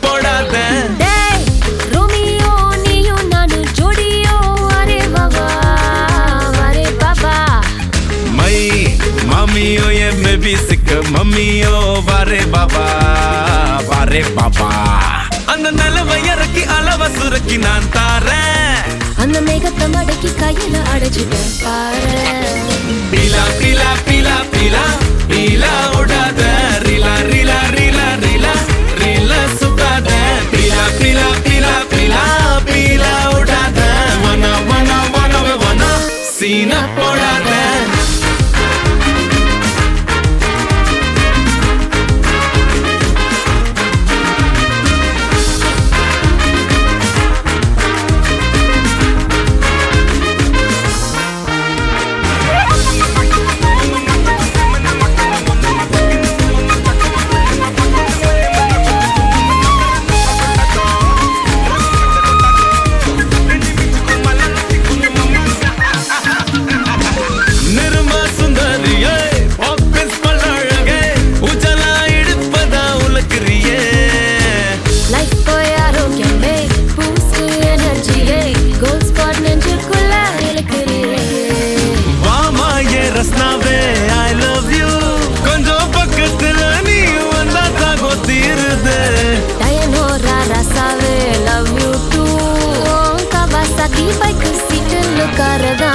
போடாத மம்மியோ என் பேபிஸுக்கு மம்மியோ வாரே பாபா வாரே பாபா. அந்த நிலவை இறக்கி அளவ சுருக்கி நான் தாரேன். அந்த மேகத்தை மடக்கி கையில அடைச்சிட்டேன் பாரு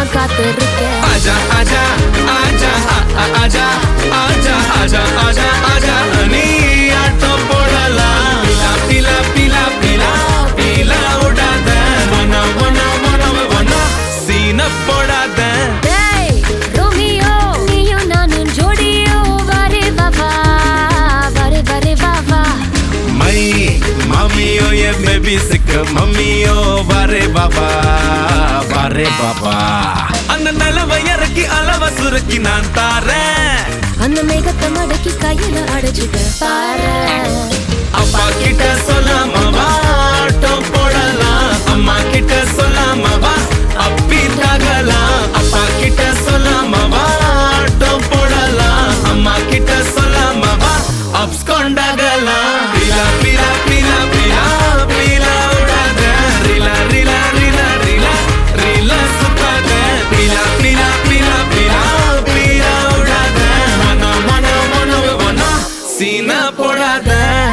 நான் காத்திருக்கேன். ஆஜா ஆஜா ஆஜா ஆஜா ஆஜா ஆஜா ஆஜா ஆஜா. நீ ஆட்டம் போடலாம் பிலா பிலா பிலா பிலா பிலா விடாத வனா வனா வனா வனா சீன போடாத. பேபிஸுக்கு மம்மியோ வரே பாபா வரே பாபா. அந்த நிலவை இறக்கி அளவ சுருக்கி நான் தாரேன். அந்த மேகத்தை மடக்கி கையில அடைச்சிட்டேன். सीना पोड़ा दा